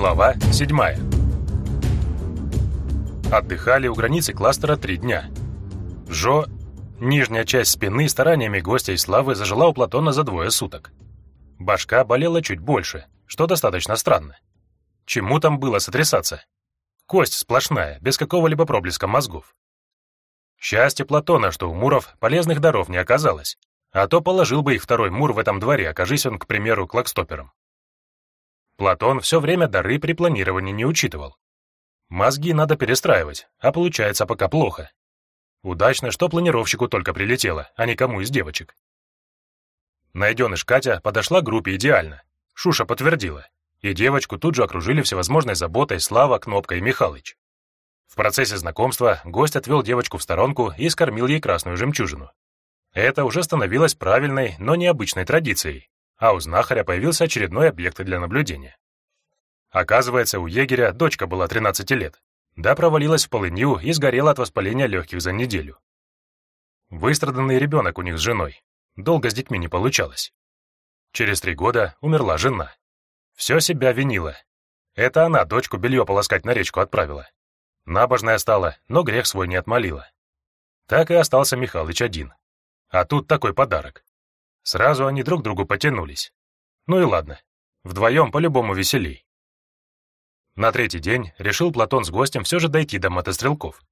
Глава 7. Отдыхали у границы кластера три дня. Жо, нижняя часть спины стараниями гостя и славы зажила у Платона за двое суток. Башка болела чуть больше, что достаточно странно. Чему там было сотрясаться? Кость сплошная, без какого-либо проблеска мозгов. Счастье Платона, что у Муров полезных даров не оказалось, а то положил бы их второй Мур в этом дворе, окажись он, к примеру, клокстопером. Платон все время дары при планировании не учитывал. Мозги надо перестраивать, а получается пока плохо. Удачно, что планировщику только прилетело, а никому из девочек. Найденыш Катя подошла к группе идеально. Шуша подтвердила. И девочку тут же окружили всевозможной заботой Слава, Кнопка и Михалыч. В процессе знакомства гость отвел девочку в сторонку и скормил ей красную жемчужину. Это уже становилось правильной, но необычной традицией, а у знахаря появился очередной объект для наблюдения. Оказывается, у егеря дочка была 13 лет, да провалилась в полынью и сгорела от воспаления легких за неделю. Выстраданный ребенок у них с женой. Долго с детьми не получалось. Через три года умерла жена. Все себя винила. Это она дочку белье полоскать на речку отправила. Набожная стала, но грех свой не отмолила. Так и остался Михалыч один. А тут такой подарок. Сразу они друг к другу потянулись. Ну и ладно, вдвоем по-любому веселей. На третий день решил Платон с гостем все же дойти до мотострелков.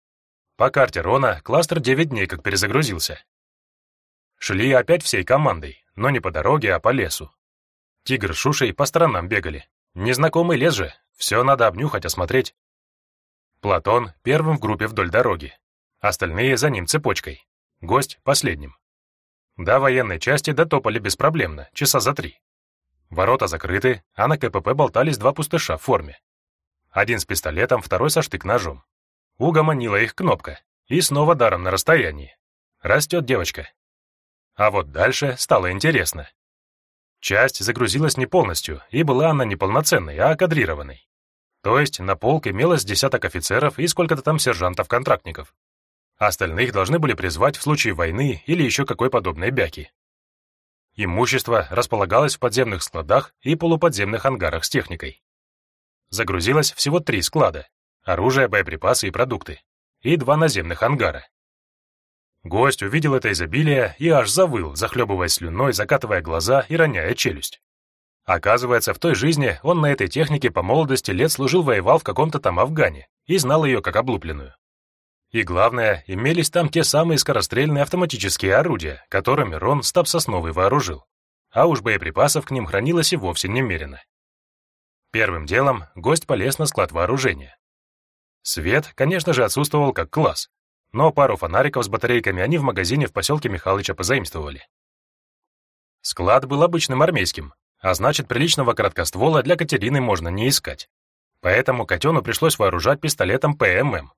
По карте Рона кластер 9 дней как перезагрузился. Шли опять всей командой, но не по дороге, а по лесу. Тигр с Шушей по сторонам бегали. Незнакомый лес же, все надо обнюхать, осмотреть. Платон первым в группе вдоль дороги, остальные за ним цепочкой, гость последним. До военной части дотопали беспроблемно, часа за три. Ворота закрыты, а на КПП болтались два пустыша в форме. Один с пистолетом, второй со штык-ножом. Угомонила их кнопка, и снова даром на расстоянии. Растет девочка. А вот дальше стало интересно. Часть загрузилась не полностью, и была она не полноценной, а кадрированной. То есть на полк имелось десяток офицеров и сколько-то там сержантов-контрактников. Остальных должны были призвать в случае войны или еще какой подобной бяки. Имущество располагалось в подземных складах и полуподземных ангарах с техникой. Загрузилось всего три склада — оружие, боеприпасы и продукты, и два наземных ангара. Гость увидел это изобилие и аж завыл, захлебываясь слюной, закатывая глаза и роняя челюсть. Оказывается, в той жизни он на этой технике по молодости лет служил-воевал в каком-то там Афгане и знал ее как облупленную. И главное, имелись там те самые скорострельные автоматические орудия, которыми Рон стаб сосновый вооружил. А уж боеприпасов к ним хранилось и вовсе немерено. Первым делом гость полез на склад вооружения. Свет, конечно же, отсутствовал как класс, но пару фонариков с батарейками они в магазине в поселке Михалыча позаимствовали. Склад был обычным армейским, а значит, приличного короткоствола для Катерины можно не искать. Поэтому котену пришлось вооружать пистолетом ПММ,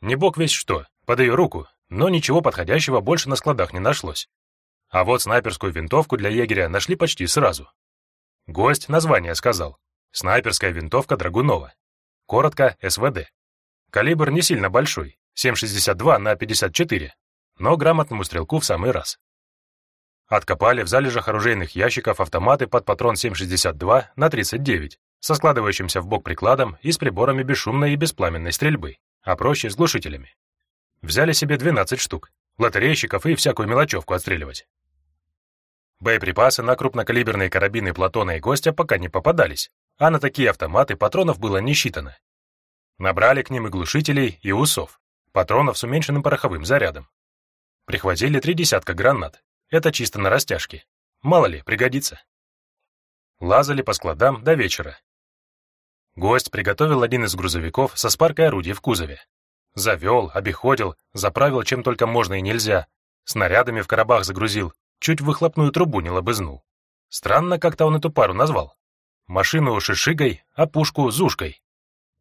не бог весь что, под ее руку, но ничего подходящего больше на складах не нашлось. А вот снайперскую винтовку для егеря нашли почти сразу. Гость название сказал. Снайперская винтовка Драгунова. Коротко СВД. Калибр не сильно большой, 7,62 на 54, но грамотному стрелку в самый раз. Откопали в залежах оружейных ящиков автоматы под патрон 7,62 на 39 со складывающимся в бок прикладом и с приборами бесшумной и беспламенной стрельбы а проще с глушителями. Взяли себе 12 штук, лотерейщиков и всякую мелочевку отстреливать. Боеприпасы на крупнокалиберные карабины Платона и Гостя пока не попадались, а на такие автоматы патронов было не считано. Набрали к ним и глушителей, и усов, патронов с уменьшенным пороховым зарядом. Прихватили три десятка гранат, это чисто на растяжке. Мало ли, пригодится. Лазали по складам до вечера, Гость приготовил один из грузовиков со спаркой орудий в кузове. Завел, обиходил, заправил чем только можно и нельзя. Снарядами в коробах загрузил, чуть выхлопную трубу не лобызнул. Странно как-то он эту пару назвал. Машину шишигой, а пушку зушкой.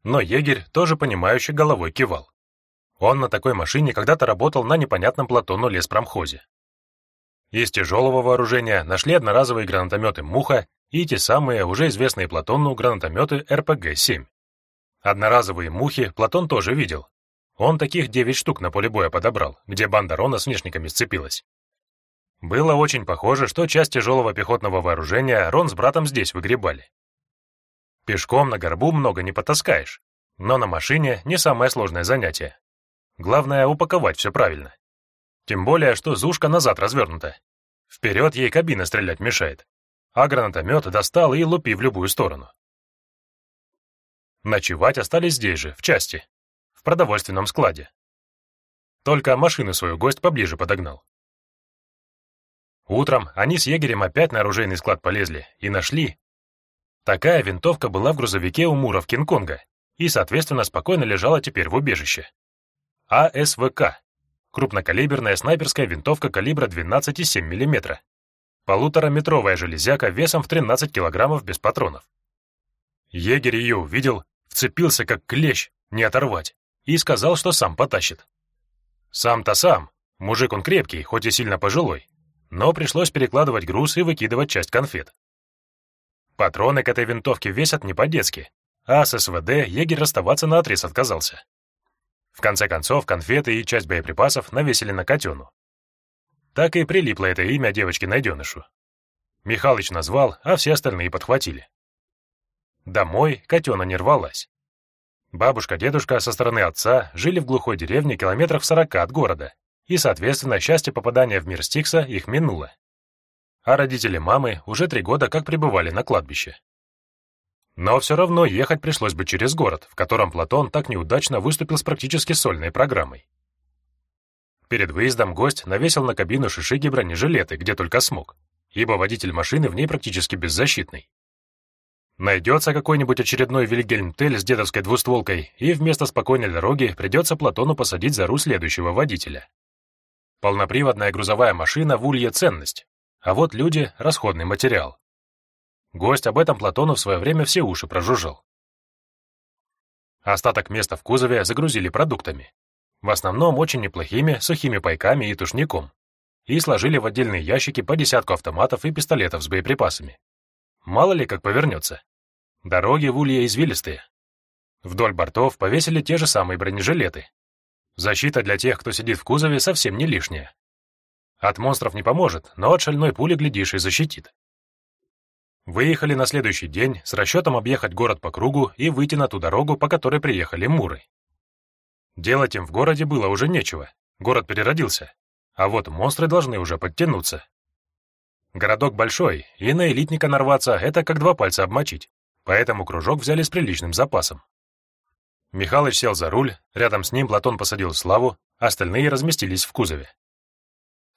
Но егерь тоже понимающе головой кивал. Он на такой машине когда-то работал на непонятном Платону леспромхозе. Из тяжелого вооружения нашли одноразовые гранатометы «Муха» и те самые уже известные Платону гранатометы РПГ-7. Одноразовые «Мухи» Платон тоже видел. Он таких девять штук на поле боя подобрал, где банда Рона с внешниками сцепилась. Было очень похоже, что часть тяжелого пехотного вооружения Рон с братом здесь выгребали. Пешком на горбу много не потаскаешь, но на машине не самое сложное занятие. Главное — упаковать все правильно. Тем более, что зушка назад развернута. Вперед ей кабина стрелять мешает, а гранатомет достал и лупи в любую сторону. Ночевать остались здесь же, в части, в продовольственном складе. Только машину свою гость поближе подогнал. Утром они с егерем опять на оружейный склад полезли и нашли. Такая винтовка была в грузовике у Мура в Кинг-Конга и, соответственно, спокойно лежала теперь в убежище. АСВК — крупнокалиберная снайперская винтовка калибра 12,7 мм. Полутораметровая железяка весом в 13 килограммов без патронов. Егерь ее увидел, вцепился как клещ, не оторвать, и сказал, что сам потащит. Сам-то сам, мужик он крепкий, хоть и сильно пожилой, но пришлось перекладывать груз и выкидывать часть конфет. Патроны к этой винтовке весят не по-детски, а с СВД егерь расставаться наотрез отказался. В конце концов, конфеты и часть боеприпасов навесили на котену. Так и прилипло это имя девочке-найденышу. Михалыч назвал, а все остальные подхватили. Домой котена не рвалась. Бабушка-дедушка со стороны отца жили в глухой деревне километрах в сорока от города, и, соответственно, счастье попадания в мир Стикса их минуло. А родители мамы уже три года как пребывали на кладбище. Но все равно ехать пришлось бы через город, в котором Платон так неудачно выступил с практически сольной программой. Перед выездом гость навесил на кабину шишиги бронежилеты, где только смог, ибо водитель машины в ней практически беззащитный. Найдется какой-нибудь очередной Вильгельм-Тель с дедовской двустволкой, и вместо спокойной дороги придется Платону посадить за руль следующего водителя. Полноприводная грузовая машина в улье ценность, а вот люди — расходный материал. Гость об этом Платону в свое время все уши прожужжал. Остаток места в кузове загрузили продуктами. В основном очень неплохими сухими пайками и тушником. И сложили в отдельные ящики по десятку автоматов и пистолетов с боеприпасами. Мало ли как повернется. Дороги в Улье извилистые. Вдоль бортов повесили те же самые бронежилеты. Защита для тех, кто сидит в кузове, совсем не лишняя. От монстров не поможет, но от шальной пули, глядишь, и защитит. Выехали на следующий день с расчетом объехать город по кругу и выйти на ту дорогу, по которой приехали муры. Делать им в городе было уже нечего, город переродился, а вот монстры должны уже подтянуться. Городок большой, и на элитника нарваться — это как два пальца обмочить, поэтому кружок взяли с приличным запасом. Михалыч сел за руль, рядом с ним Платон посадил Славу, остальные разместились в кузове.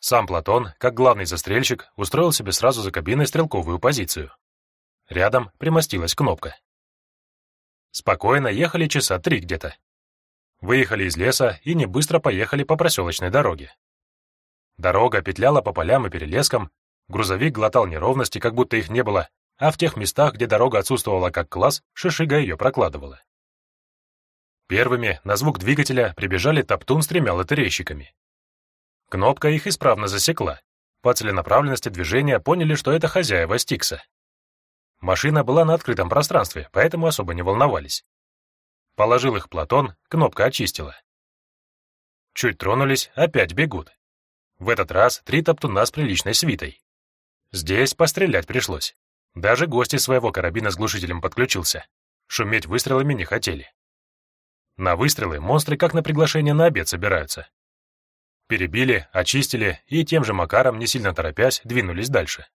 Сам Платон, как главный застрельщик, устроил себе сразу за кабиной стрелковую позицию. Рядом примостилась кнопка. Спокойно ехали часа три где-то. Выехали из леса и не быстро поехали по проселочной дороге. Дорога петляла по полям и перелескам, грузовик глотал неровности, как будто их не было, а в тех местах, где дорога отсутствовала как класс, шишига ее прокладывала. Первыми на звук двигателя прибежали Топтун с тремя лотерейщиками. Кнопка их исправно засекла. По целенаправленности движения поняли, что это хозяева Стикса. Машина была на открытом пространстве, поэтому особо не волновались. Положил их Платон, кнопка очистила. Чуть тронулись, опять бегут. В этот раз три топтуна с приличной свитой. Здесь пострелять пришлось. Даже гости своего карабина с глушителем подключился. Шуметь выстрелами не хотели. На выстрелы монстры как на приглашение на обед собираются. Перебили, очистили и тем же макаром, не сильно торопясь, двинулись дальше.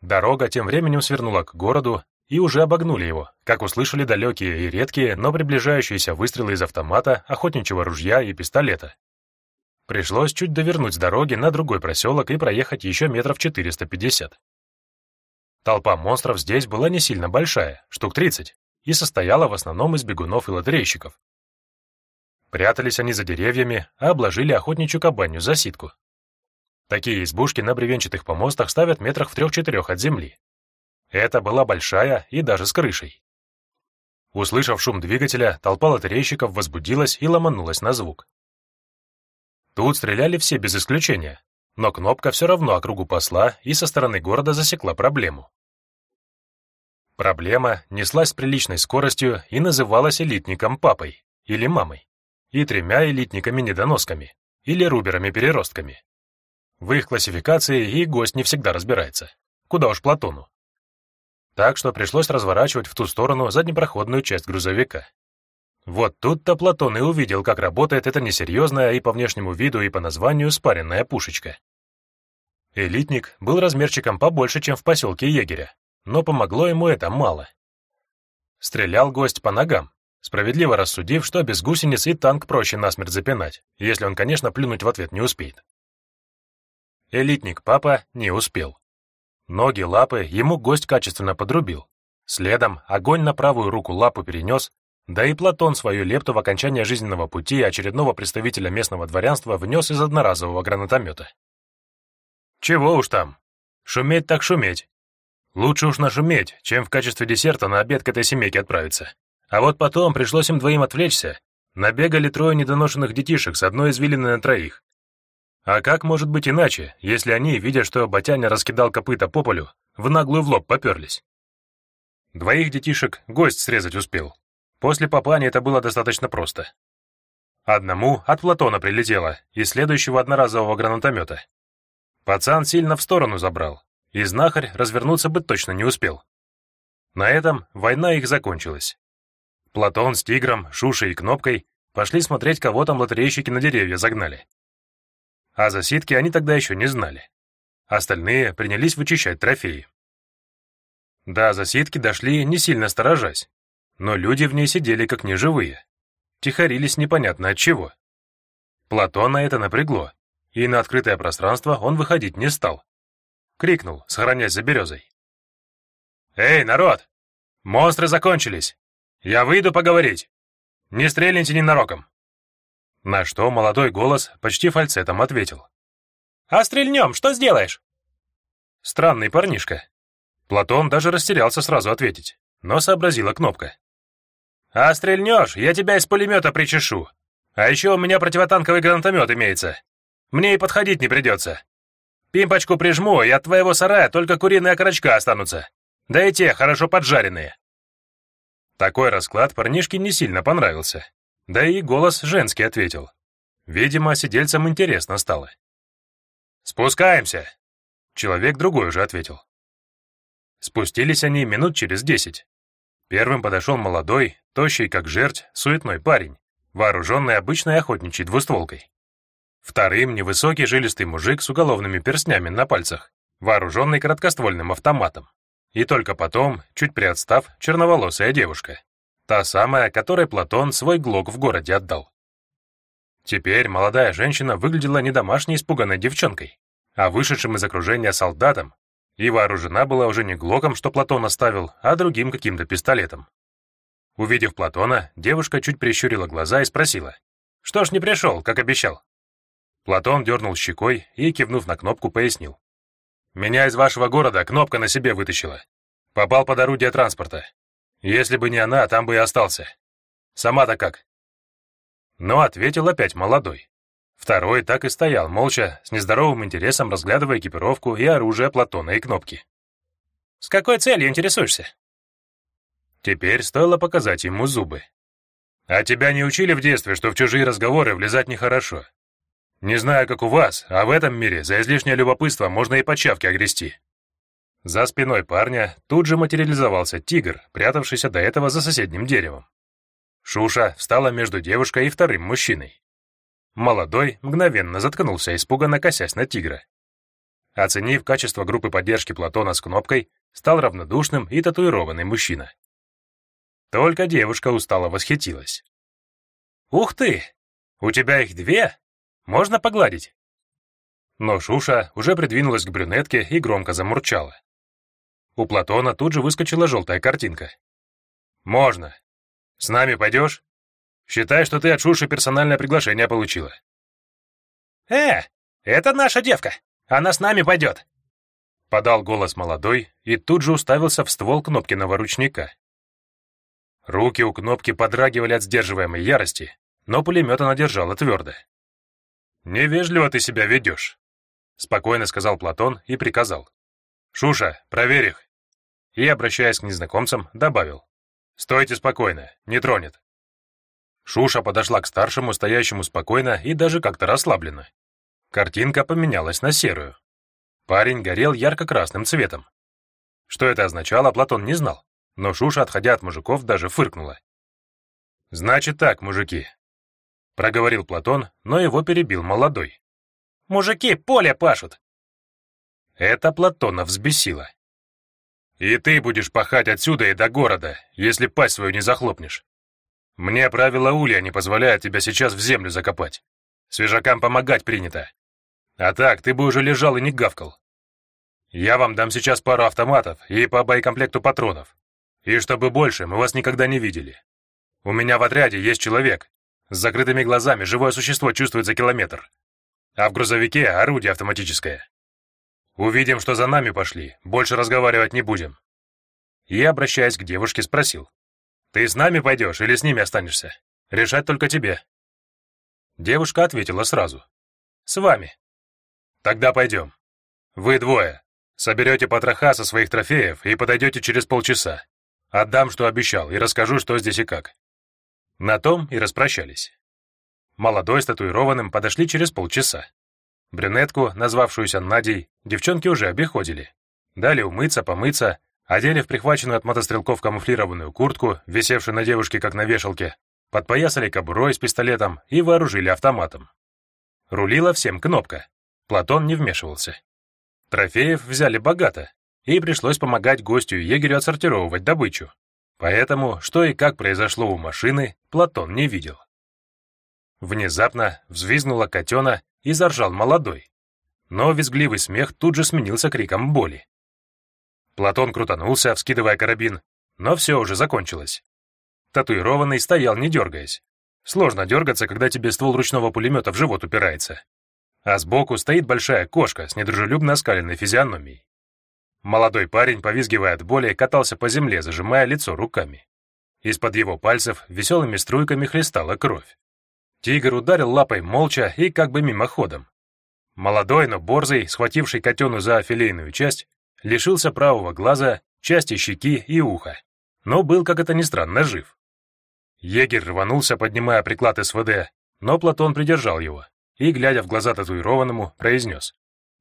Дорога тем временем свернула к городу, и уже обогнули его, как услышали далекие и редкие, но приближающиеся выстрелы из автомата, охотничьего ружья и пистолета. Пришлось чуть довернуть с дороги на другой проселок и проехать еще метров 450. Толпа монстров здесь была не сильно большая, штук 30, и состояла в основном из бегунов и лотерейщиков. Прятались они за деревьями, а обложили охотничью кабанью за ситку. Такие избушки на бревенчатых помостах ставят метрах в трех-четырех от земли. Это была большая и даже с крышей. Услышав шум двигателя, толпа лотерейщиков возбудилась и ломанулась на звук. Тут стреляли все без исключения, но кнопка все равно округу посла и со стороны города засекла проблему. Проблема неслась с приличной скоростью и называлась элитником папой или мамой и тремя элитниками-недоносками или руберами-переростками. В их классификации и гость не всегда разбирается. Куда уж Платону. Так что пришлось разворачивать в ту сторону заднепроходную часть грузовика. Вот тут-то Платон и увидел, как работает эта несерьезная и по внешнему виду, и по названию спаренная пушечка. Элитник был размерчиком побольше, чем в поселке егеря, но помогло ему это мало. Стрелял гость по ногам, справедливо рассудив, что без гусениц и танк проще насмерть запинать, если он, конечно, плюнуть в ответ не успеет. Элитник папа не успел. Ноги, лапы ему гость качественно подрубил. Следом огонь на правую руку лапу перенес, да и Платон свою лепту в окончание жизненного пути очередного представителя местного дворянства внес из одноразового гранатомета. Чего уж там. Шуметь так шуметь. Лучше уж нашуметь, чем в качестве десерта на обед к этой семейке отправиться. А вот потом пришлось им двоим отвлечься. Набегали трое недоношенных детишек с одной извилины на троих. А как может быть иначе, если они, видя, что Батяня раскидал копыта по полю, в наглую в лоб поперлись? Двоих детишек гость срезать успел. После попани это было достаточно просто. Одному от Платона прилетело, из следующего одноразового гранатомета. Пацан сильно в сторону забрал, и знахарь развернуться бы точно не успел. На этом война их закончилась. Платон с тигром, Шушей и Кнопкой пошли смотреть, кого там лотерейщики на деревья загнали. А засидки они тогда еще не знали. Остальные принялись вычищать трофеи. Да, засидки дошли, не сильно сторожась, но люди в ней сидели как неживые. Тихорились непонятно от чего. Платона это напрягло, и на открытое пространство он выходить не стал. Крикнул, сохраняясь за березой. «Эй, народ! Монстры закончились! Я выйду поговорить. Не стрельните ненароком. На что молодой голос почти фальцетом ответил. А стрельнем, что сделаешь? Странный парнишка. Платон даже растерялся сразу ответить, но сообразила кнопка. А стрельнешь, я тебя из пулемета причешу. А еще у меня противотанковый гранатомет имеется. Мне и подходить не придется. Пимпочку прижму, и от твоего сарая только куриные окорочка останутся. Да и те хорошо поджаренные. Такой расклад парнишке не сильно понравился. Да и голос женский ответил. Видимо, сидельцам интересно стало. «Спускаемся!» Человек другой уже ответил. Спустились они минут через десять. Первым подошел молодой, тощий как жерть, суетной парень, вооруженный обычной охотничьей двустволкой. Вторым — невысокий жилистый мужик с уголовными перстнями на пальцах, вооруженный короткоствольным автоматом. И только потом, чуть приотстав, черноволосая девушка. Та самая, которой Платон свой глок в городе отдал. Теперь молодая женщина выглядела не домашней испуганной девчонкой, а вышедшим из окружения солдатом, и вооружена была уже не глоком, что Платон оставил, а другим каким-то пистолетом. Увидев Платона, девушка чуть прищурила глаза и спросила, «Что ж не пришел, как обещал?» Платон дернул щекой и, кивнув на кнопку, пояснил. Меня из вашего города кнопка на себе вытащила. Попал под орудие транспорта. Если бы не она, там бы и остался. Сама-то как?» Но ответил опять молодой. Второй так и стоял, молча, с нездоровым интересом разглядывая экипировку и оружие Платона и кнопки. «С какой целью интересуешься?» Теперь стоило показать ему зубы. «А тебя не учили в детстве, что в чужие разговоры влезать нехорошо? Не знаю, как у вас, а в этом мире за излишнее любопытство можно и почавки огрести. За спиной парня тут же материализовался тигр, прятавшийся до этого за соседним деревом. Шуша встала между девушкой и вторым мужчиной. Молодой мгновенно заткнулся, испуганно косясь на тигра. Оценив качество группы поддержки Платона с кнопкой, стал равнодушным и татуированный мужчина. Только девушка устало восхитилась. «Ух ты! У тебя их две?» Можно погладить?» Но Шуша уже придвинулась к брюнетке и громко замурчала. У Платона тут же выскочила желтая картинка. «Можно. С нами пойдешь? Считай, что ты от Шуши персональное приглашение получила». «Э, это наша девка. Она с нами пойдет», — подал голос молодой и тут же уставился в ствол Кнопкиного ручника. Руки у Кнопки подрагивали от сдерживаемой ярости, но пулемет она держала твердо. «Невежливо ты себя ведешь», — спокойно сказал Платон и приказал. «Шуша, проверь их». И, обращаясь к незнакомцам, добавил. «Стойте спокойно, не тронет». Шуша подошла к старшему, стоящему спокойно и даже как-то расслабленно. Картинка поменялась на серую. Парень горел ярко-красным цветом. Что это означало, Платон не знал, но Шуша, отходя от мужиков, даже фыркнула. «Значит так, мужики», — проговорил Платон, но его перебил молодой. «Мужики поле пашут!» Это Платона взбесило. «И ты будешь пахать отсюда и до города, если пасть свою не захлопнешь. Мне правила Улья не позволяют тебя сейчас в землю закопать. Свежакам помогать принято. А так, ты бы уже лежал и не гавкал. Я вам дам сейчас пару автоматов и по боекомплекту патронов. И чтобы больше, мы вас никогда не видели. У меня в отряде есть человек. С закрытыми глазами живое существо чувствует за километр. А в грузовике орудие автоматическое. Увидим, что за нами пошли, больше разговаривать не будем. И, обращаясь к девушке, спросил. «Ты с нами пойдешь или с ними останешься? Решать только тебе». Девушка ответила сразу. «С вами». «Тогда пойдем. Вы двое. Соберете потроха со своих трофеев и подойдете через полчаса. Отдам, что обещал, и расскажу, что здесь и как». На том и распрощались. Молодой с татуированным подошли через полчаса. Брюнетку, назвавшуюся Надей, девчонки уже обиходили. Дали умыться, помыться, одели в прихваченную от мотострелков камуфлированную куртку, висевшую на девушке как на вешалке, подпоясали кобурой с пистолетом и вооружили автоматом. Рулила всем кнопка. Платон не вмешивался. Трофеев взяли богато, и пришлось помогать гостю и егерю отсортировывать добычу. Поэтому, что и как произошло у машины, Платон не видел. Внезапно взвизгнула котена и заржал молодой. Но визгливый смех тут же сменился криком боли. Платон крутанулся, вскидывая карабин, но все уже закончилось. Татуированный стоял, не дергаясь. Сложно дергаться, когда тебе ствол ручного пулемета в живот упирается. А сбоку стоит большая кошка с недружелюбно оскаленной физиономией. Молодой парень, повизгивая от боли, катался по земле, зажимая лицо руками. Из-под его пальцев веселыми струйками хлестала кровь. Тигр ударил лапой молча и как бы мимоходом. Молодой, но борзый, схвативший котену за филейную часть, лишился правого глаза, части щеки и уха, но был, как это ни странно, жив. Егерь рванулся, поднимая приклад СВД, но Платон придержал его и, глядя в глаза татуированному, произнес.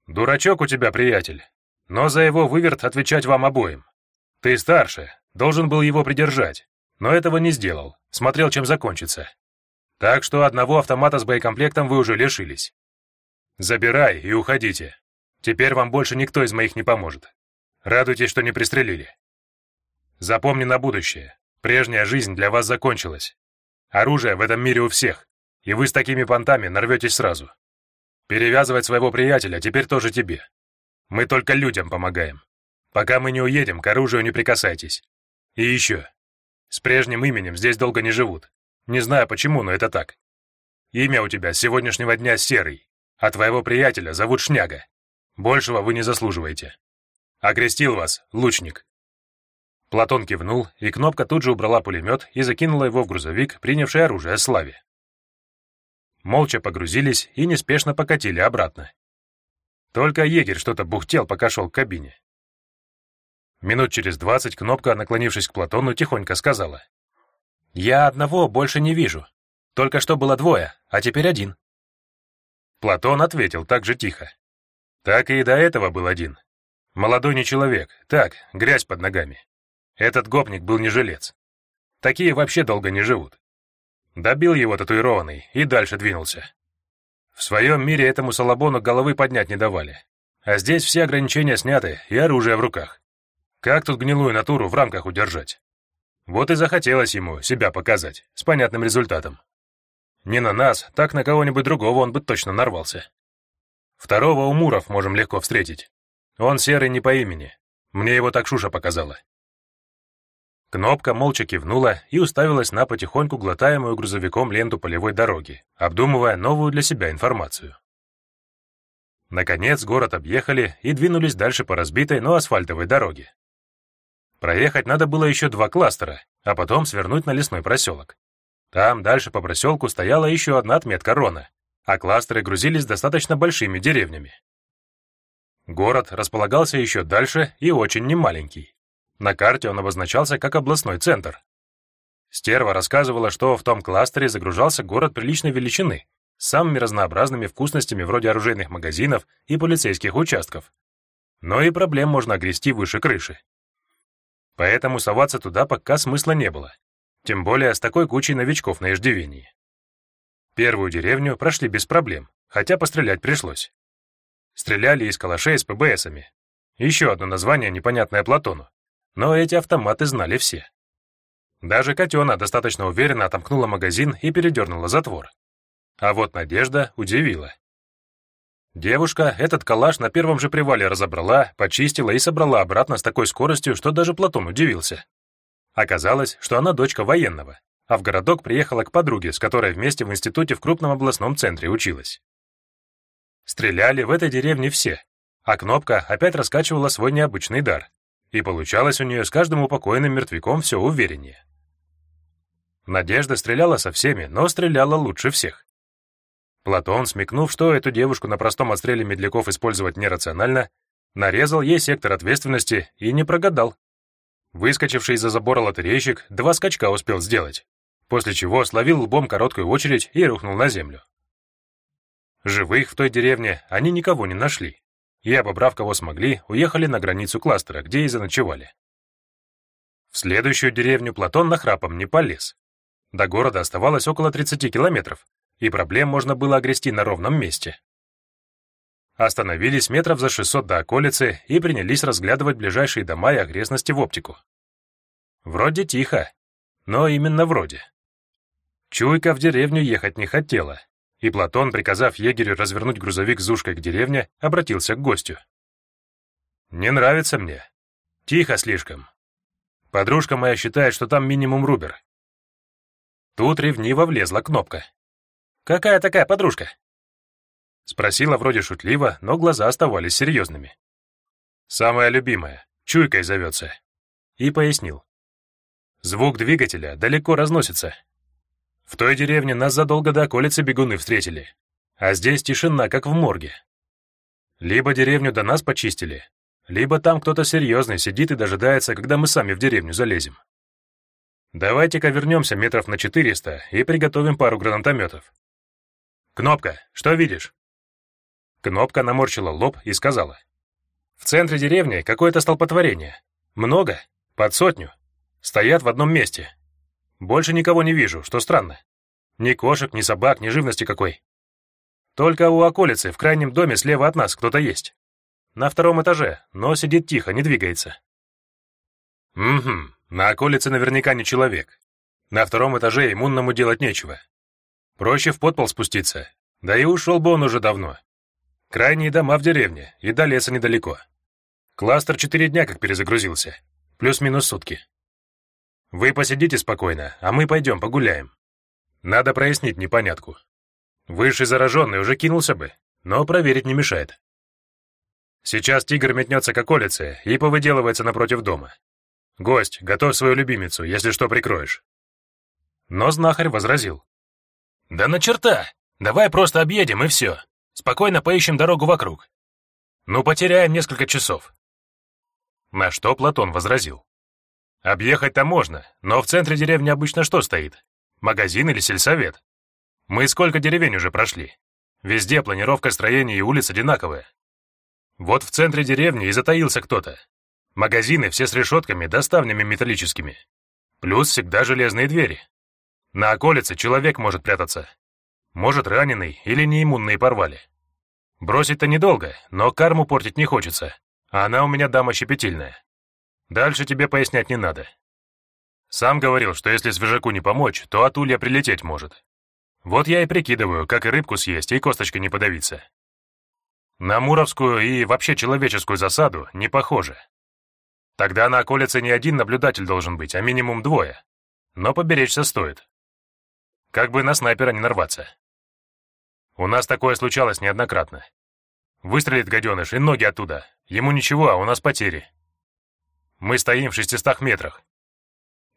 «Дурачок у тебя, приятель, но за его выверт отвечать вам обоим. Ты старше, должен был его придержать, но этого не сделал, смотрел, чем закончится. Так что одного автомата с боекомплектом вы уже лишились. Забирай и уходите. Теперь вам больше никто из моих не поможет. Радуйтесь, что не пристрелили. Запомни на будущее, Прежняя жизнь для вас закончилась. Оружие в этом мире у всех, и вы с такими понтами нарветесь сразу. Перевязывать своего приятеля теперь тоже тебе. Мы только людям помогаем. Пока мы не уедем, к оружию не прикасайтесь. И еще. С прежним именем здесь долго не живут. Не знаю почему, но это так. Имя у тебя с сегодняшнего дня Серый, а твоего приятеля зовут Шняга. Большего вы не заслуживаете. Окрестил вас, лучник. Платон кивнул, и Кнопка тут же убрала пулемет и закинула его в грузовик, принявший оружие Славе. Молча погрузились и неспешно покатили обратно. Только егерь что-то бухтел, пока шел к кабине. Минут через двадцать Кнопка, наклонившись к Платону, тихонько сказала. «Я одного больше не вижу. Только что было двое, а теперь один». Платон ответил так же тихо. «Так и до этого был один. Молодой не человек, так, грязь под ногами. Этот гопник был не жилец. Такие вообще долго не живут. Добил его татуированный и дальше двинулся. В своем мире этому Салабону головы поднять не давали. А здесь все ограничения сняты и оружие в руках. Как тут гнилую натуру в рамках удержать? Вот и захотелось ему себя показать, с понятным результатом. Не на нас, так на кого-нибудь другого он бы точно нарвался. Второго у Муров можем легко встретить. Он серый не по имени. Мне его так Шуша показала. Кнопка молча кивнула и уставилась на потихоньку глотаемую грузовиком ленту полевой дороги, обдумывая новую для себя информацию. Наконец город объехали и двинулись дальше по разбитой, но асфальтовой дороге. Проехать надо было еще два кластера, а потом свернуть на лесной проселок. Там дальше по проселку стояла еще одна отметка Рона, а кластеры грузились достаточно большими деревнями. Город располагался еще дальше и очень немаленький. На карте он обозначался как областной центр. Стерва рассказывала, что в том кластере загружался город приличной величины, с самыми разнообразными вкусностями вроде оружейных магазинов и полицейских участков. Но и проблем можно огрести выше крыши. Поэтому соваться туда пока смысла не было. Тем более с такой кучей новичков на иждивении. Первую деревню прошли без проблем, хотя пострелять пришлось. Стреляли из калашей с ПБСами. Еще одно название, непонятное Платону. Но эти автоматы знали все. Даже Котена достаточно уверенно отомкнула магазин и передернула затвор. А вот Надежда удивила. Девушка этот калаш на первом же привале разобрала, почистила и собрала обратно с такой скоростью, что даже Платон удивился. Оказалось, что она дочка военного, а в городок приехала к подруге, с которой вместе в институте в крупном областном центре училась. Стреляли в этой деревне все, а Кнопка опять раскачивала свой необычный дар, и получалось у нее с каждым упокоенным мертвяком все увереннее. Надежда стреляла со всеми, но стреляла лучше всех. Платон, смекнув, что эту девушку на простом отстреле медляков использовать нерационально, нарезал ей сектор ответственности и не прогадал. Выскочивший из-за забора лотерейщик два скачка успел сделать, после чего словил лбом короткую очередь и рухнул на землю. Живых в той деревне они никого не нашли, и, обобрав кого смогли, уехали на границу кластера, где и заночевали. В следующую деревню Платон нахрапом не полез. До города оставалось около 30 километров, и проблем можно было огрести на ровном месте. Остановились метров за 600 до околицы и принялись разглядывать ближайшие дома и окрестности в оптику. Вроде тихо, но именно вроде. Чуйка в деревню ехать не хотела, и Платон, приказав егерю развернуть грузовик с Зушкой к деревне, обратился к гостю. «Не нравится мне. Тихо слишком. Подружка моя считает, что там минимум рубер». Тут ревниво влезла кнопка. «Какая такая подружка?» Спросила вроде шутливо, но глаза оставались серьезными. «Самая любимая, чуйкой зовется». И пояснил. Звук двигателя далеко разносится. В той деревне нас задолго до околицы бегуны встретили, а здесь тишина, как в морге. Либо деревню до нас почистили, либо там кто-то серьезный сидит и дожидается, когда мы сами в деревню залезем. Давайте-ка вернемся метров на 400 и приготовим пару гранатометов. «Кнопка, что видишь?» Кнопка наморщила лоб и сказала. «В центре деревни какое-то столпотворение. Много, под сотню. Стоят в одном месте. Больше никого не вижу, что странно. Ни кошек, ни собак, ни живности какой. Только у околицы, в крайнем доме слева от нас, кто-то есть. На втором этаже, но сидит тихо, не двигается». «Угу, на околице наверняка не человек. На втором этаже иммунному делать нечего. Проще в подпол спуститься. Да и ушел бы он уже давно. Крайние дома в деревне, и до леса недалеко. Кластер четыре дня как перезагрузился. Плюс-минус сутки. Вы посидите спокойно, а мы пойдем погуляем. Надо прояснить непонятку. Высший зараженный уже кинулся бы, но проверить не мешает. Сейчас тигр метнется к околице и повыделывается напротив дома. Гость, готовь свою любимицу, если что прикроешь. Но знахарь возразил. «Да на черта! Давай просто объедем, и все. Спокойно поищем дорогу вокруг. Ну, потеряем несколько часов». На что Платон возразил. «Объехать-то можно, но в центре деревни обычно что стоит? Магазин или сельсовет? Мы сколько деревень уже прошли? Везде планировка строений и улиц одинаковая. Вот в центре деревни и затаился кто-то. Магазины все с решетками да ставнями металлическими. Плюс всегда железные двери. На околице человек может прятаться. Может, раненый или неиммунные порвали. Бросить-то недолго, но карму портить не хочется. А она у меня дама щепетильная. Дальше тебе пояснять не надо. Сам говорил, что если свежаку не помочь, то от улья прилететь может. Вот я и прикидываю, как и рыбку съесть, и косточкой не подавиться. На муровскую и вообще человеческую засаду не похоже. Тогда на околице не один наблюдатель должен быть, а минимум двое. Но поберечься стоит. Как бы на снайпера не нарваться. У нас такое случалось неоднократно. Выстрелит гаденыш и ноги оттуда. Ему ничего, а у нас потери. Мы стоим в шестистах метрах.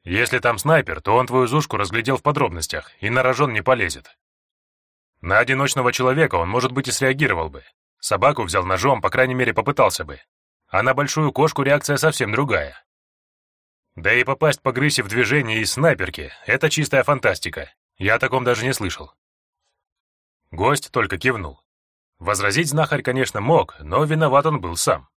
Если там снайпер, то он твою зушку разглядел в подробностях и на рожон не полезет. На одиночного человека он, может быть, и среагировал бы. Собаку взял ножом, по крайней мере, попытался бы. А на большую кошку реакция совсем другая. Да и попасть по грысе в движение из снайперки — это чистая фантастика. Я о таком даже не слышал. Гость только кивнул. Возразить знахарь, конечно, мог, но виноват он был сам.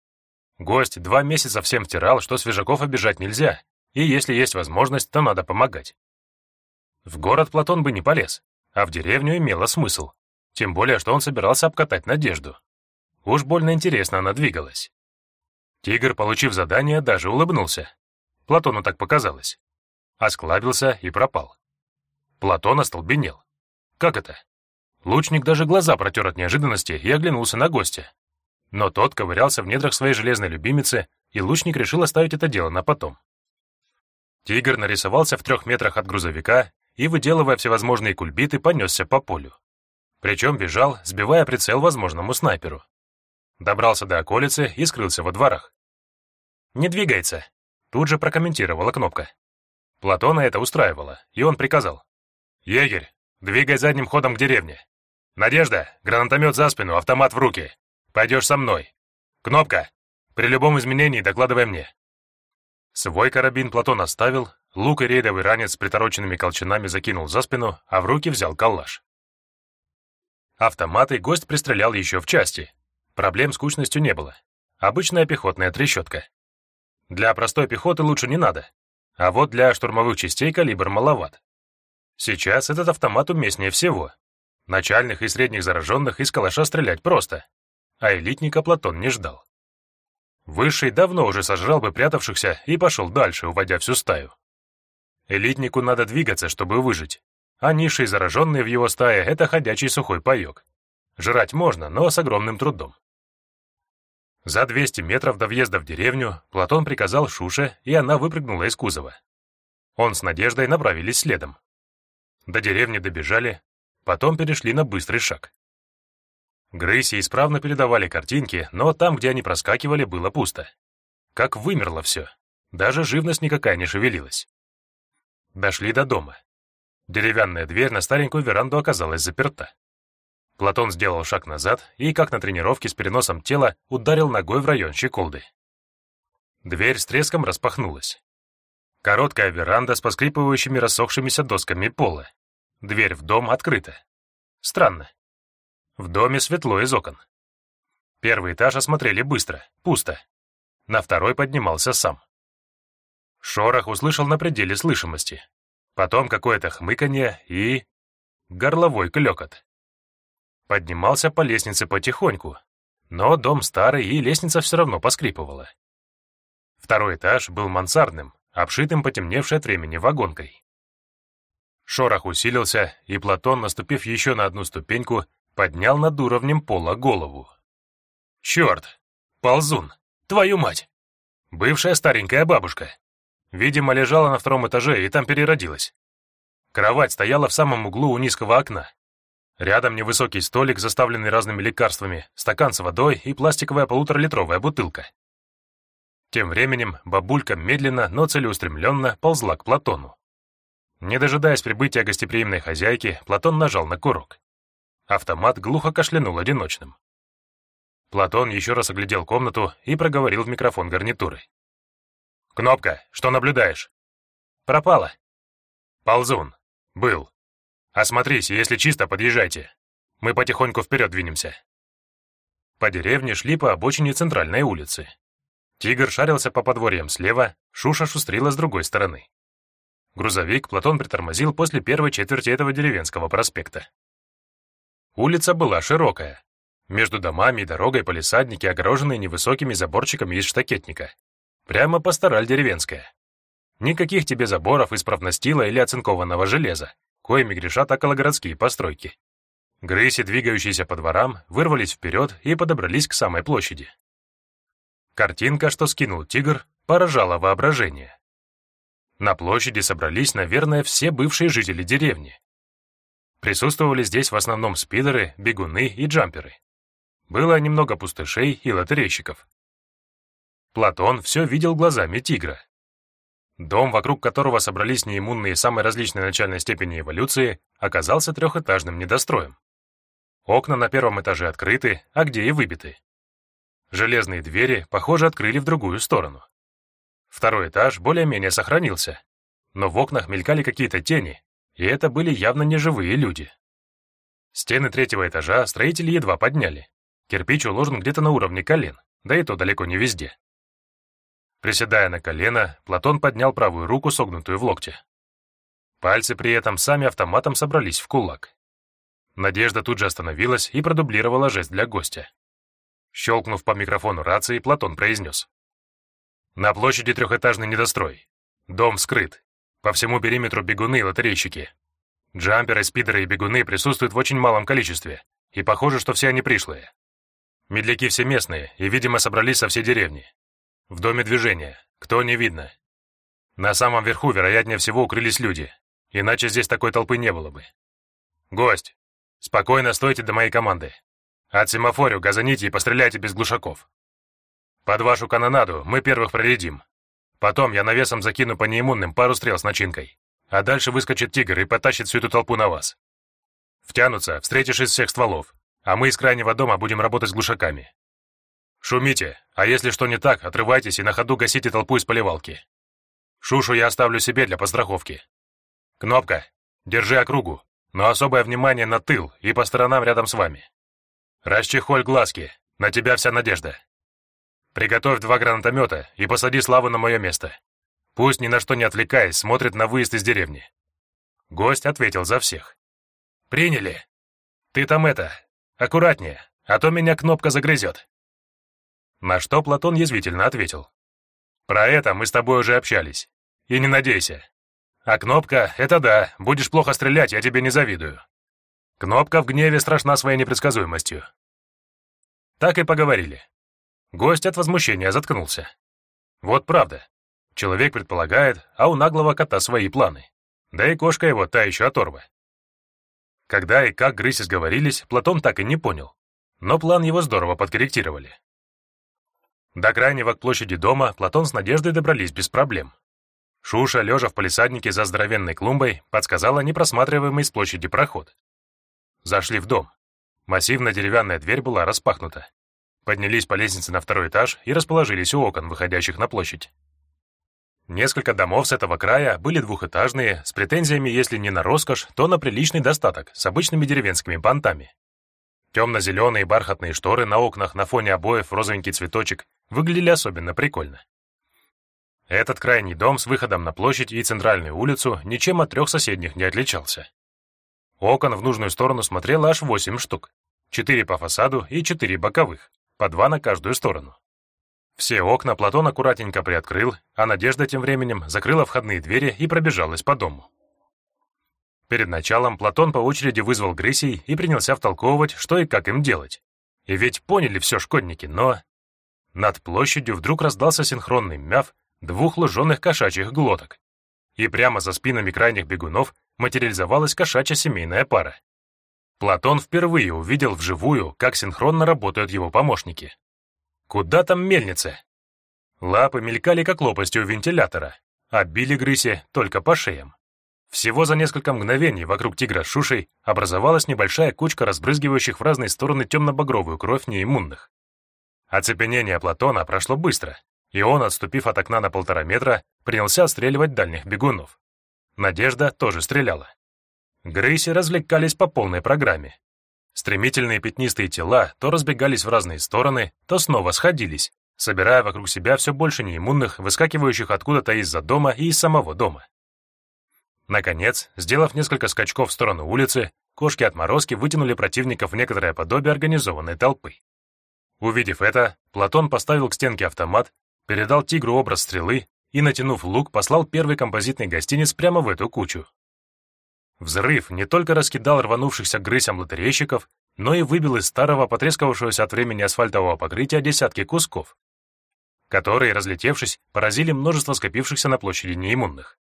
Гость два месяца всем втирал, что свежаков обижать нельзя, и если есть возможность, то надо помогать. В город Платон бы не полез, а в деревню имело смысл. Тем более, что он собирался обкатать Надежду. Уж больно интересно она двигалась. Тигр, получив задание, даже улыбнулся. Платону так показалось. Осклабился и пропал. Платон остолбенел. Как это? Лучник даже глаза протер от неожиданности и оглянулся на гостя. Но тот ковырялся в недрах своей железной любимицы, и лучник решил оставить это дело на потом. Тигр нарисовался в трех метрах от грузовика и, выделывая всевозможные кульбиты, понесся по полю. Причем бежал, сбивая прицел возможному снайперу. Добрался до околицы и скрылся во дворах. «Не двигается», — тут же прокомментировала кнопка. Платона это устраивало, и он приказал. «Егерь, двигай задним ходом к деревне. Надежда, гранатомет за спину, автомат в руки. Пойдешь со мной. Кнопка, при любом изменении докладывай мне». Свой карабин Платон оставил, лук и рейдовый ранец с притороченными колчанами закинул за спину, а в руки взял калаш. Автоматы гость пристрелял еще в части. Проблем с кучностью не было. Обычная пехотная трещотка. Для простой пехоты лучше не надо. А вот для штурмовых частей калибр маловат. Сейчас этот автомат уместнее всего. Начальных и средних зараженных из калаша стрелять просто. А элитника Платон не ждал. Высший давно уже сожрал бы прятавшихся и пошел дальше, уводя всю стаю. Элитнику надо двигаться, чтобы выжить, а низшие зараженные в его стае — это ходячий сухой паек. Жрать можно, но с огромным трудом. За 200 метров до въезда в деревню Платон приказал Шуше, и она выпрыгнула из кузова. Он с Надеждой направились следом. До деревни добежали, потом перешли на быстрый шаг. Грыси исправно передавали картинки, но там, где они проскакивали, было пусто. Как вымерло все. Даже живность никакая не шевелилась. Дошли до дома. Деревянная дверь на старенькую веранду оказалась заперта. Платон сделал шаг назад и, как на тренировке с переносом тела, ударил ногой в район щеколды. Дверь с треском распахнулась. Короткая веранда с поскрипывающими рассохшимися досками пола. Дверь в дом открыта. Странно. В доме светло из окон. Первый этаж осмотрели быстро, пусто. На второй поднимался сам. Шорох услышал на пределе слышимости. Потом какое-то хмыканье и... горловой клёкот. Поднимался по лестнице потихоньку, но дом старый, и лестница все равно поскрипывала. Второй этаж был мансардным, обшитым потемневшей от времени вагонкой. Шорох усилился, и Платон, наступив еще на одну ступеньку, поднял над уровнем пола голову. «Черт! Ползун! Твою мать!» Бывшая старенькая бабушка. Видимо, лежала на втором этаже и там переродилась. Кровать стояла в самом углу у низкого окна. Рядом невысокий столик, заставленный разными лекарствами, стакан с водой и пластиковая полуторалитровая бутылка. Тем временем бабулька медленно, но целеустремленно ползла к Платону. Не дожидаясь прибытия гостеприимной хозяйки, Платон нажал на курок. Автомат глухо кашлянул одиночным. Платон еще раз оглядел комнату и проговорил в микрофон гарнитуры. «Кнопка, что наблюдаешь?» «Пропала». «Ползун. Был. Осмотрись, если чисто, подъезжайте. Мы потихоньку вперед двинемся». По деревне шли по обочине центральной улицы. Тигр шарился по подворьям слева, Шуша шустрила с другой стороны. Грузовик Платон притормозил после первой четверти этого деревенского проспекта. Улица была широкая. Между домами и дорогой полисадники, огороженные невысокими заборчиками из штакетника. Прямо пастораль деревенская. Никаких тебе заборов из правностила или оцинкованного железа, коими грешат окологородские постройки. Грыси, двигающиеся по дворам, вырвались вперед и подобрались к самой площади. Картинка, что скинул тигр, поражала воображение. На площади собрались, наверное, все бывшие жители деревни. Присутствовали здесь в основном спидеры, бегуны и джамперы. Было немного пустышей и лотерейщиков. Платон все видел глазами тигра. Дом, вокруг которого собрались неиммунные самой различной начальной степени эволюции, оказался трехэтажным недостроем. Окна на первом этаже открыты, а где и выбиты. Железные двери, похоже, открыли в другую сторону. Второй этаж более-менее сохранился, но в окнах мелькали какие-то тени, и это были явно неживые люди. Стены третьего этажа строители едва подняли. Кирпич уложен где-то на уровне колен, да и то далеко не везде. Приседая на колено, Платон поднял правую руку, согнутую в локте. Пальцы при этом сами автоматом собрались в кулак. Надежда тут же остановилась и продублировала жест для гостя. Щелкнув по микрофону рации, Платон произнес. «На площади трехэтажный недострой. Дом скрыт. По всему периметру бегуны и лотерейщики. Джамперы, спидеры и бегуны присутствуют в очень малом количестве, и похоже, что все они пришлые. Медляки все местные, и, видимо, собрались со всей деревни. В доме движения. Кто не видно. На самом верху, вероятнее всего, укрылись люди, иначе здесь такой толпы не было бы. Гость, Спокойно стойте до моей команды. От семафорю газоните и постреляйте без глушаков. Под вашу канонаду мы первых проредим. Потом я навесом закину по неиммунным пару стрел с начинкой. А дальше выскочит тигр и потащит всю эту толпу на вас. Втянутся, встретишь из всех стволов, а мы из крайнего дома будем работать с глушаками. Шумите, а если что не так, отрывайтесь и на ходу гасите толпу из поливалки. Шушу я оставлю себе для подстраховки. Кнопка, держи округу, но особое внимание на тыл и по сторонам рядом с вами. Расчехоль глазки, на тебя вся надежда. Приготовь два гранатомета и посади Славу на мое место. Пусть ни на что не отвлекаясь, смотрит на выезд из деревни. Гость ответил за всех. Приняли. Ты там это, аккуратнее, а то меня кнопка загрызет. На что Платон язвительно ответил. Про это мы с тобой уже общались. И не надейся, а кнопка — это да, будешь плохо стрелять, я тебе не завидую. Кнопка в гневе страшна своей непредсказуемостью. Так и поговорили. Гость от возмущения заткнулся. Вот правда. Человек предполагает, а у наглого кота свои планы. Да и кошка его та еще оторва. Когда и как грыси сговорились, Платон так и не понял. Но план его здорово подкорректировали. До крайнего к площади дома Платон с Надеждой добрались без проблем. Шуша, лежа в палисаднике за здоровенной клумбой, подсказала непросматриваемый с площади проход. Зашли в дом. Массивная деревянная дверь была распахнута. Поднялись по лестнице на второй этаж и расположились у окон, выходящих на площадь. Несколько домов с этого края были двухэтажные, с претензиями, если не на роскошь, то на приличный достаток, с обычными деревенскими понтами. Темно-зеленые бархатные шторы на окнах на фоне обоев розовенький цветочек выглядели особенно прикольно. Этот крайний дом с выходом на площадь и центральную улицу ничем от трех соседних не отличался. Окон в нужную сторону смотрело аж восемь штук. Четыре по фасаду и четыре боковых, по два на каждую сторону. Все окна Платон аккуратненько приоткрыл, а Надежда тем временем закрыла входные двери и пробежалась по дому. Перед началом Платон по очереди вызвал Грысей и принялся втолковывать, что и как им делать. И ведь поняли все шкодники, но... Над площадью вдруг раздался синхронный мяв, двух луженых кошачьих глоток. И прямо за спинами крайних бегунов материализовалась кошачья семейная пара. Платон впервые увидел вживую, как синхронно работают его помощники. Куда там мельница? Лапы мелькали, как лопасти у вентилятора, а били грыси только по шеям. Всего за несколько мгновений вокруг тигра с шушей образовалась небольшая кучка разбрызгивающих в разные стороны темно-багровую кровь неиммунных. Оцепенение Платона прошло быстро, и он, отступив от окна на полтора метра, принялся отстреливать дальних бегунов. Надежда тоже стреляла. Грейси развлекались по полной программе. Стремительные пятнистые тела то разбегались в разные стороны, то снова сходились, собирая вокруг себя все больше неиммунных, выскакивающих откуда-то из-за дома и из самого дома. Наконец, сделав несколько скачков в сторону улицы, кошки-отморозки вытянули противников в некоторое подобие организованной толпы. Увидев это, Платон поставил к стенке автомат передал тигру образ стрелы и, натянув лук, послал первый композитный гостиниц прямо в эту кучу. Взрыв не только раскидал рванувшихся грызям лотерейщиков, но и выбил из старого, потрескавшегося от времени асфальтового покрытия десятки кусков, которые, разлетевшись, поразили множество скопившихся на площади неиммунных.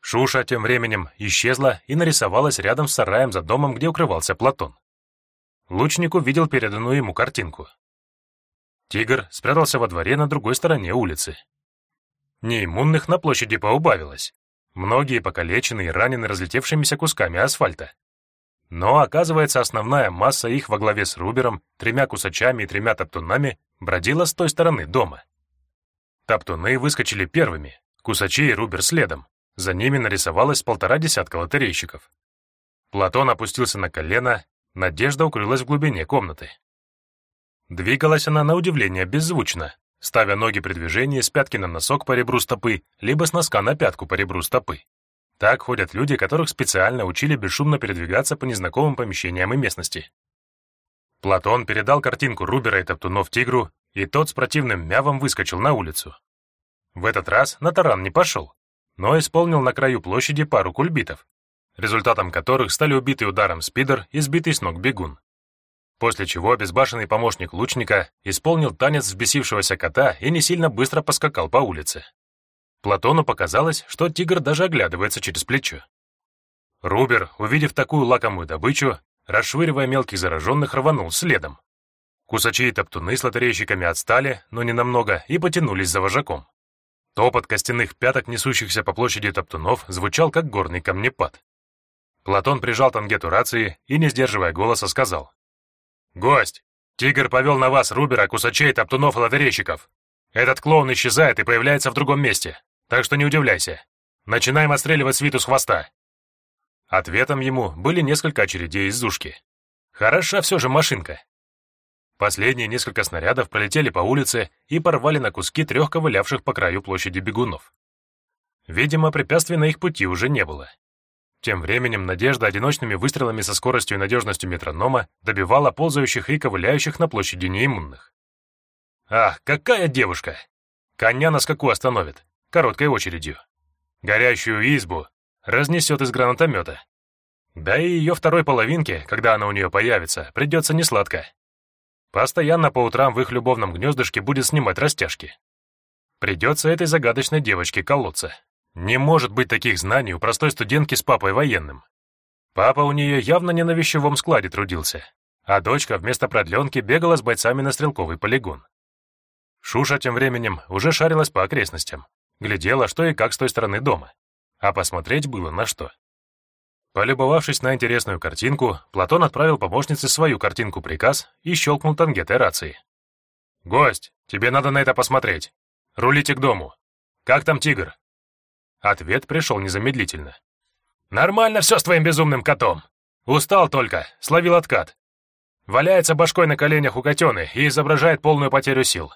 Шуша тем временем исчезла и нарисовалась рядом с сараем за домом, где укрывался Платон. Лучник увидел переданную ему картинку. Тигр спрятался во дворе на другой стороне улицы. Неиммунных на площади поубавилось. Многие покалечены и ранены разлетевшимися кусками асфальта. Но, оказывается, основная масса их во главе с Рубером, тремя кусачами и тремя топтунами бродила с той стороны дома. Топтуны выскочили первыми, кусачи и Рубер следом. За ними нарисовалось полтора десятка лотерейщиков. Платон опустился на колено, Надежда укрылась в глубине комнаты. Двигалась она на удивление беззвучно, ставя ноги при движении с пятки на носок по ребру стопы, либо с носка на пятку по ребру стопы. Так ходят люди, которых специально учили бесшумно передвигаться по незнакомым помещениям и местности. Платон передал картинку Рубера и Топтунов тигру, и тот с противным мявом выскочил на улицу. В этот раз на таран не пошел, но исполнил на краю площади пару кульбитов, результатом которых стали убитый ударом спидер и сбитый с ног бегун. После чего безбашенный помощник лучника исполнил танец взбесившегося кота и не сильно быстро поскакал по улице. Платону показалось, что тигр даже оглядывается через плечо. Рубер, увидев такую лакомую добычу, расшвыривая мелких зараженных, рванул следом. Кусачи и топтуны с лотерейщиками отстали, но не намного, и потянулись за вожаком. Топот костяных пяток, несущихся по площади топтунов, звучал, как горный камнепад. Платон прижал тангету рации и, не сдерживая голоса, сказал. «Гость! Тигр повел на вас Рубера, кусачей, топтунов и лотерейщиков. Этот клоун исчезает и появляется в другом месте, так что не удивляйся. Начинаем отстреливать свиту с хвоста». Ответом ему были несколько очередей из зушки. Хороша все же машинка. Последние несколько снарядов пролетели по улице и порвали на куски трех ковылявших по краю площади бегунов. Видимо, препятствий на их пути уже не было. Тем временем Надежда одиночными выстрелами со скоростью и надежностью метронома добивала ползающих и ковыляющих на площади неиммунных. Ах, какая девушка! Коня на скаку остановит, короткой очередью. Горящую избу разнесет из гранатомета. Да и ее второй половинке, когда она у нее появится, придется несладко. Постоянно по утрам в их любовном гнездышке будет снимать растяжки. Придется этой загадочной девочке колоться. Не может быть таких знаний у простой студентки с папой военным. Папа у нее явно не на вещевом складе трудился, а дочка вместо продленки бегала с бойцами на стрелковый полигон. Шуша тем временем уже шарилась по окрестностям, глядела, что и как с той стороны дома, а посмотреть было на что. Полюбовавшись на интересную картинку, Платон отправил помощнице свою картинку-приказ и щелкнул тангетой рации. «Гость, тебе надо на это посмотреть. Рулите к дому. Как там тигр?» Ответ пришел незамедлительно. «Нормально все с твоим безумным котом. Устал только, словил откат. Валяется башкой на коленях у котены и изображает полную потерю сил.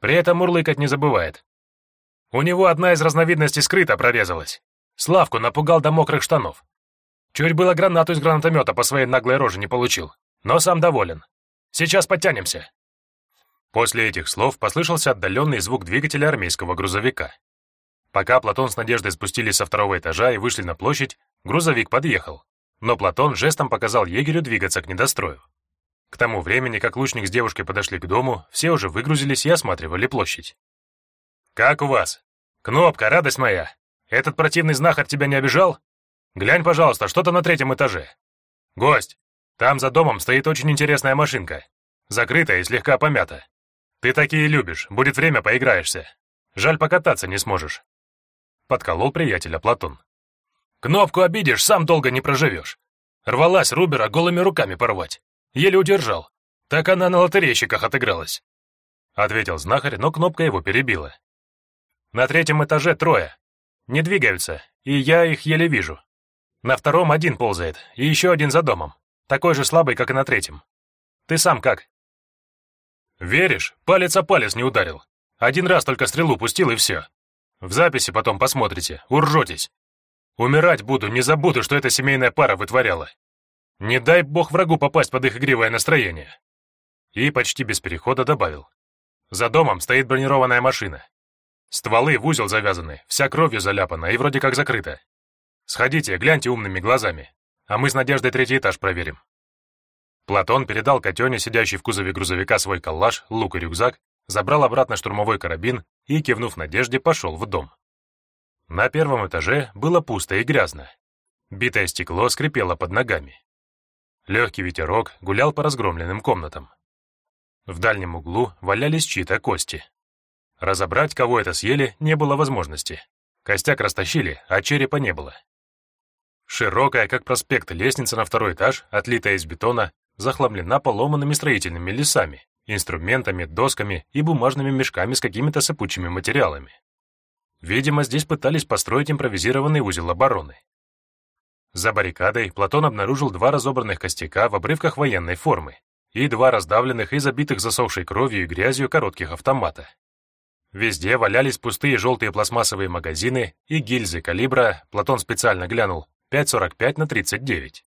При этом мурлыкать не забывает. У него одна из разновидностей скрыта прорезалась. Славку напугал до мокрых штанов. Чуть было гранату из гранатомета по своей наглой роже не получил, но сам доволен. Сейчас подтянемся». После этих слов послышался отдаленный звук двигателя армейского грузовика. Пока Платон с Надеждой спустились со второго этажа и вышли на площадь, грузовик подъехал, но Платон жестом показал егерю двигаться к недострою. К тому времени, как лучник с девушкой подошли к дому, все уже выгрузились и осматривали площадь. «Как у вас? Кнопка, радость моя! Этот противный знахарь тебя не обижал?» Глянь, пожалуйста, что-то на третьем этаже. Гость, там за домом стоит очень интересная машинка. Закрытая и слегка помята. Ты такие любишь, будет время, поиграешься. Жаль, покататься не сможешь. Подколол приятеля Платон. Кнопку обидишь, сам долго не проживешь. Рвалась Рубера голыми руками порвать. Еле удержал. Так она на лотерейщиках отыгралась. Ответил знахарь, но кнопка его перебила. На третьем этаже трое. Не двигаются, и я их еле вижу. На втором один ползает, и еще один за домом. Такой же слабый, как и на третьем. Ты сам как? Веришь? Палец о палец не ударил. Один раз только стрелу пустил, и все. В записи потом посмотрите, уржетесь. Умирать буду, не забуду, что эта семейная пара вытворяла. Не дай бог врагу попасть под их игривое настроение. И почти без перехода добавил. За домом стоит бронированная машина. Стволы в узел завязаны, вся кровью заляпана и вроде как закрыта. Сходите, гляньте умными глазами, а мы с Надеждой третий этаж проверим». Платон передал Котене, сидящей в кузове грузовика, свой коллаж, лук и рюкзак, забрал обратно штурмовой карабин и, кивнув Надежде, пошел в дом. На первом этаже было пусто и грязно. Битое стекло скрипело под ногами. Легкий ветерок гулял по разгромленным комнатам. В дальнем углу валялись чьи-то кости. Разобрать, кого это съели, не было возможности. Костяк растащили, а черепа не было. Широкая, как проспект, лестница на второй этаж, отлитая из бетона, захламлена поломанными строительными лесами, инструментами, досками и бумажными мешками с какими-то сыпучими материалами. Видимо, здесь пытались построить импровизированный узел обороны. За баррикадой Платон обнаружил два разобранных костяка в обрывках военной формы и два раздавленных и забитых засохшей кровью и грязью коротких автомата. Везде валялись пустые желтые пластмассовые магазины и гильзы калибра, Платон специально глянул, 5,45 на 39.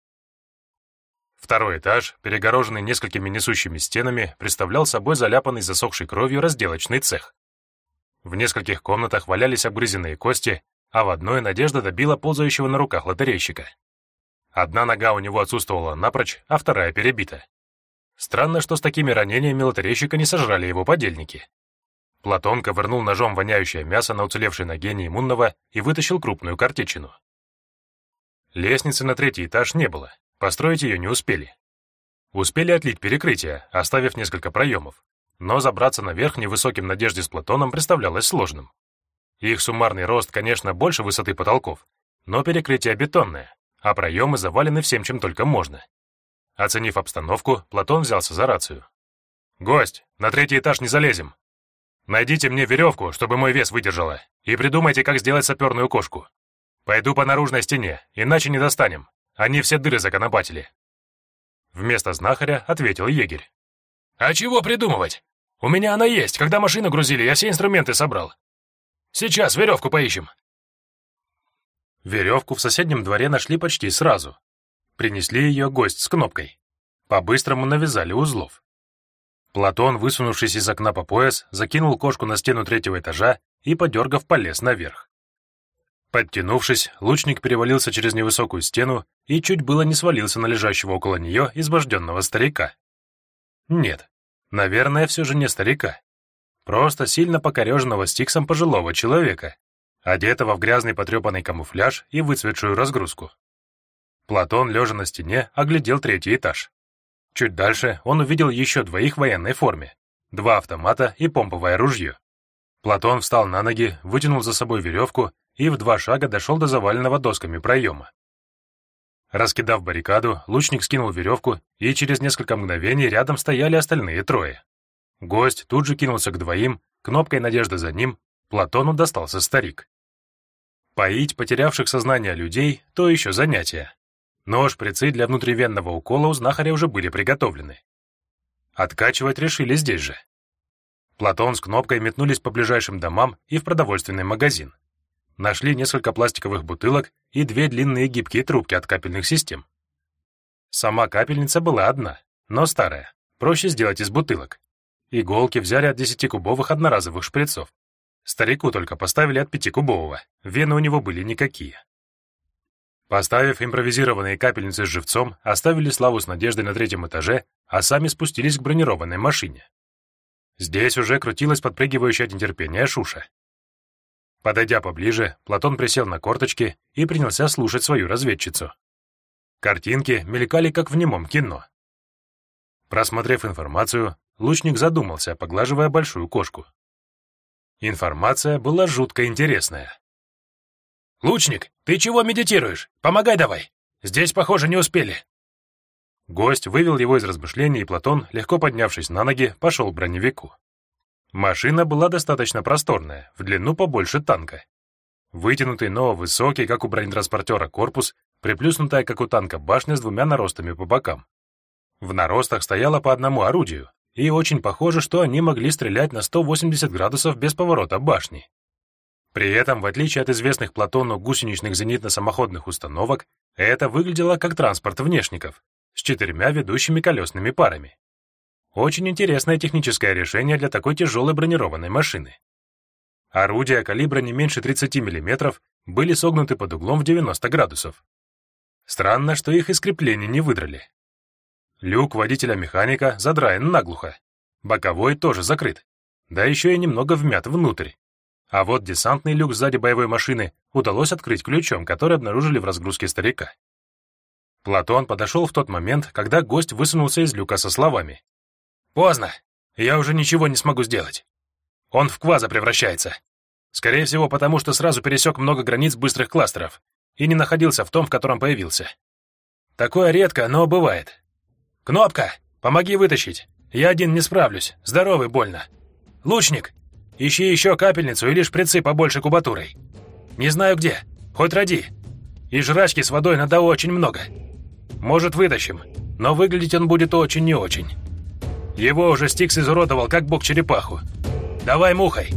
Второй этаж, перегороженный несколькими несущими стенами, представлял собой заляпанный засохшей кровью разделочный цех. В нескольких комнатах валялись обгрызенные кости, а в одной Надежда добила ползающего на руках лотерейщика. Одна нога у него отсутствовала напрочь, а вторая перебита. Странно, что с такими ранениями лотерейщика не сожрали его подельники. Платон ковырнул ножом воняющее мясо на уцелевшей ноге неиммунного и вытащил крупную картечину. Лестницы на третий этаж не было, построить ее не успели. Успели отлить перекрытие, оставив несколько проемов, но забраться наверх невысоким Надежде с Платоном представлялось сложным. Их суммарный рост, конечно, больше высоты потолков, но перекрытие бетонное, а проемы завалены всем, чем только можно. Оценив обстановку, Платон взялся за рацию. «Гость, на третий этаж не залезем. Найдите мне веревку, чтобы мой вес выдержала, и придумайте, как сделать саперную кошку. Пойду по наружной стене, иначе не достанем. Они все дыры законопатили». Вместо знахаря ответил егерь. «А чего придумывать? У меня она есть. Когда машину грузили, я все инструменты собрал. Сейчас веревку поищем». Веревку в соседнем дворе нашли почти сразу. Принесли ее гость с кнопкой. По-быстрому навязали узлов. Платон, высунувшись из окна по пояс, закинул кошку на стену третьего этажа и, подергав, полез наверх. Подтянувшись, лучник перевалился через невысокую стену и чуть было не свалился на лежащего около нее избожденного старика. Нет, наверное, все же не старика. Просто сильно покореженного стиксом пожилого человека, одетого в грязный потрепанный камуфляж и выцветшую разгрузку. Платон, лежа на стене, оглядел третий этаж. Чуть дальше он увидел еще двоих в военной форме, два автомата и помповое ружье. Платон встал на ноги, вытянул за собой веревку и в два шага дошел до заваленного досками проема. Раскидав баррикаду, лучник скинул веревку, и через несколько мгновений рядом стояли остальные трое. Гость тут же кинулся к двоим, кнопкой надежды за ним, Платону достался старик. Поить потерявших сознание людей — то еще занятие но шприцы для внутривенного укола у знахаря уже были приготовлены. Откачивать решили здесь же. Платон с кнопкой метнулись по ближайшим домам и в продовольственный магазин. Нашли несколько пластиковых бутылок и две длинные гибкие трубки от капельных систем. Сама капельница была одна, но старая, проще сделать из бутылок. Иголки взяли от 10-кубовых одноразовых шприцов. Старику только поставили от 5-кубового, вены у него были никакие. Поставив импровизированные капельницы с живцом, оставили Славу с Надеждой на третьем этаже, а сами спустились к бронированной машине. Здесь уже крутилась подпрыгивающая от нетерпения Шуша. Подойдя поближе, Платон присел на корточки и принялся слушать свою разведчицу. Картинки мелькали, как в немом кино. Просмотрев информацию, лучник задумался, поглаживая большую кошку. Информация была жутко интересная. «Лучник, ты чего медитируешь? Помогай давай! Здесь, похоже, не успели!» Гость вывел его из размышлений, и Платон, легко поднявшись на ноги, пошел к броневику. Машина была достаточно просторная, в длину побольше танка. Вытянутый, но высокий, как у бронетранспортера, корпус, приплюснутая, как у танка, башня с двумя наростами по бокам. В наростах стояло по одному орудию, и очень похоже, что они могли стрелять на 180 градусов без поворота башни. При этом, в отличие от известных Платону гусеничных зенитно-самоходных установок, это выглядело как транспорт внешников с четырьмя ведущими колесными парами. Очень интересное техническое решение для такой тяжелой бронированной машины. Орудия калибра не меньше 30 мм были согнуты под углом в 90 градусов. Странно, что их из крепления не выдрали. Люк водителя-механика задраен наглухо. Боковой тоже закрыт. Да еще и немного вмят внутрь. А вот десантный люк сзади боевой машины удалось открыть ключом, который обнаружили в разгрузке старика. Платон подошел в тот момент, когда гость высунулся из люка со словами. «Поздно. Я уже ничего не смогу сделать. Он в кваза превращается. Скорее всего, потому что сразу пересек много границ быстрых кластеров и не находился в том, в котором появился. Такое редко, но бывает. Кнопка, помоги вытащить. Я один не справлюсь. Здоровый больно. Лучник, Ищи еще капельницу или шприцы побольше кубатурой. Не знаю где, хоть роди. И жрачки с водой надо очень много. Может, вытащим, но выглядеть он будет очень не очень. Его уже Стикс изуродовал, как бог черепаху. Давай мухой.